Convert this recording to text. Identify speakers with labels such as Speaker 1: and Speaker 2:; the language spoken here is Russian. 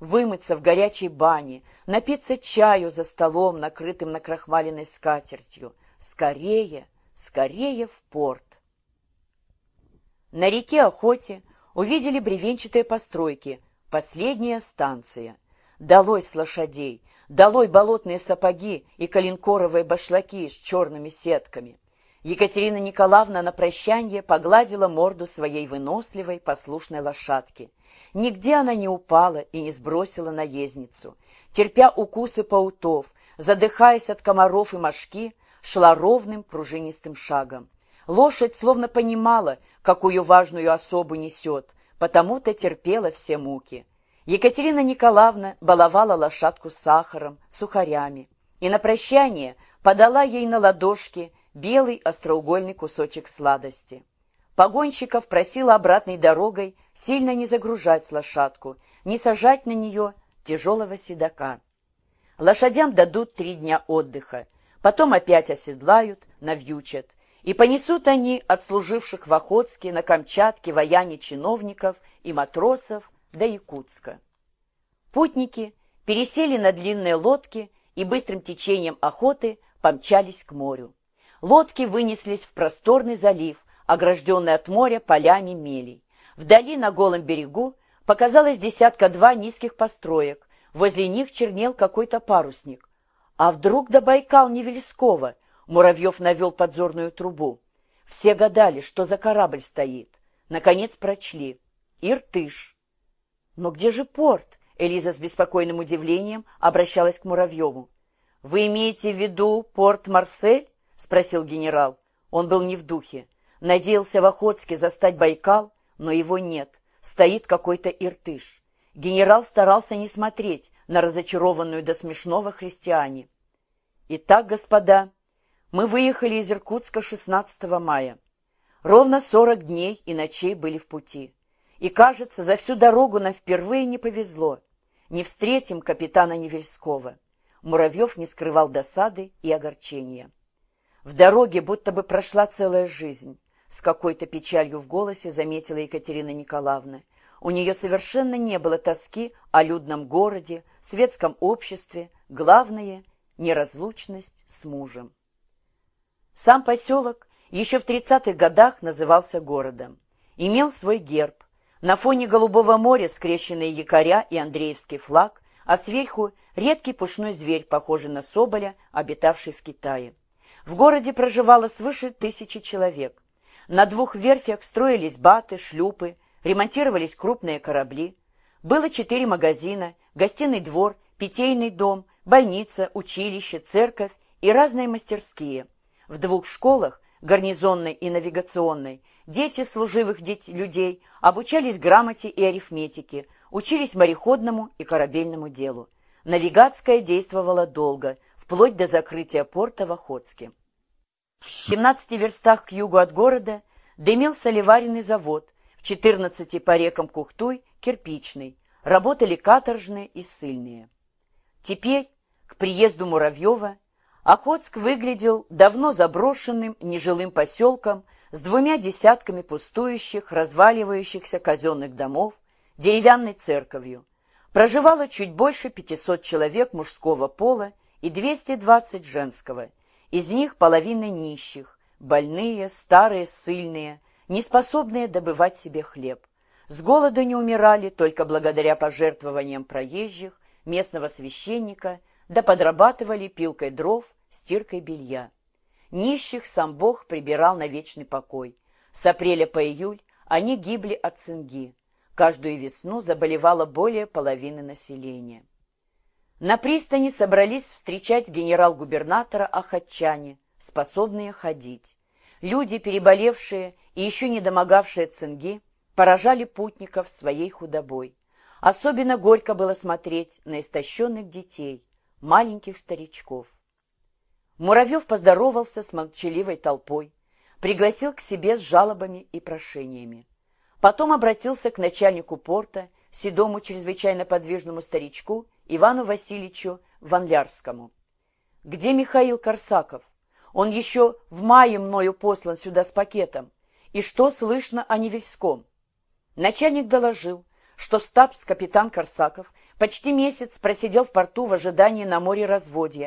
Speaker 1: вымыться в горячей бане, напиться чаю за столом, накрытым накрахмаленной скатертью. Скорее, скорее в порт. На реке Охоте увидели бревенчатые постройки, последняя станция. Долой с лошадей, долой болотные сапоги и калинкоровые башлаки с черными сетками. Екатерина Николаевна на прощанье погладила морду своей выносливой, послушной лошадки. Нигде она не упала и не сбросила наездницу. Терпя укусы паутов, задыхаясь от комаров и мошки, шла ровным пружинистым шагом. Лошадь словно понимала, какую важную особу несет, потому-то терпела все муки. Екатерина Николаевна баловала лошадку сахаром, сухарями, и на прощание подала ей на ладошки белый остроугольный кусочек сладости. Погонщиков просила обратной дорогой сильно не загружать лошадку, не сажать на нее тяжелого седока. Лошадям дадут три дня отдыха, потом опять оседлают, навьючат, и понесут они отслуживших в Охотске, на Камчатке, вояне чиновников и матросов до Якутска. Путники пересели на длинные лодки и быстрым течением охоты помчались к морю. Лодки вынеслись в просторный залив, огражденный от моря полями мелей. Вдали на голом берегу показалось десятка-два низких построек. Возле них чернел какой-то парусник. А вдруг до Байкал Невельского Муравьев навел подзорную трубу. Все гадали, что за корабль стоит. Наконец прочли. Иртыш. Но где же порт? Элиза с беспокойным удивлением обращалась к Муравьеву. «Вы имеете в виду порт Марсель?» — спросил генерал. Он был не в духе. Надеялся в Охотске застать Байкал, но его нет. Стоит какой-то иртыш. Генерал старался не смотреть на разочарованную до смешного христиане. «Итак, господа, мы выехали из Иркутска 16 мая. Ровно 40 дней и ночей были в пути. И, кажется, за всю дорогу нам впервые не повезло. Не встретим капитана Невельского. Муравьев не скрывал досады и огорчения. В дороге будто бы прошла целая жизнь. С какой-то печалью в голосе заметила Екатерина Николаевна. У нее совершенно не было тоски о людном городе, светском обществе, главное — неразлучность с мужем. Сам поселок еще в 30-х годах назывался городом. Имел свой герб. На фоне голубого моря скрещенные якоря и Андреевский флаг, а сверху редкий пушной зверь, похожий на соболя, обитавший в Китае. В городе проживало свыше тысячи человек. На двух верфях строились баты, шлюпы, ремонтировались крупные корабли. Было четыре магазина, гостиный двор, питейный дом, больница, училище, церковь и разные мастерские – в двух школах, гарнизонной и навигационной, дети служивых деть людей обучались грамоте и арифметике, учились мореходному и корабельному делу. Навигатская действовала долго, вплоть до закрытия порта в Охотске. В 17 верстах к югу от города дымился ливаренный завод, в 14 по рекам Кухтуй – кирпичный, работали каторжные и ссыльные. Теперь, к приезду Муравьева, Охотск выглядел давно заброшенным нежилым поселком с двумя десятками пустующих, разваливающихся казенных домов, деревянной церковью. Проживало чуть больше 500 человек мужского пола и 220 женского. Из них половина нищих, больные, старые, сильные, неспособные добывать себе хлеб. С голоду не умирали только благодаря пожертвованиям проезжих, местного священника, да подрабатывали пилкой дров стиркой белья. Нищих сам Бог прибирал на вечный покой. С апреля по июль они гибли от цинги. Каждую весну заболевало более половины населения. На пристани собрались встречать генерал-губернатора Ахатчане, способные ходить. Люди, переболевшие и еще не домогавшие цинги, поражали путников своей худобой. Особенно горько было смотреть на истощенных детей, маленьких старичков. Муравьев поздоровался с молчаливой толпой, пригласил к себе с жалобами и прошениями. Потом обратился к начальнику порта, седому чрезвычайно подвижному старичку Ивану Васильевичу Ванлярскому. «Где Михаил Корсаков? Он еще в мае мною послан сюда с пакетом. И что слышно о Невельском?» Начальник доложил, что стабс капитан Корсаков Почти месяц просидел в порту в ожидании на море разводья.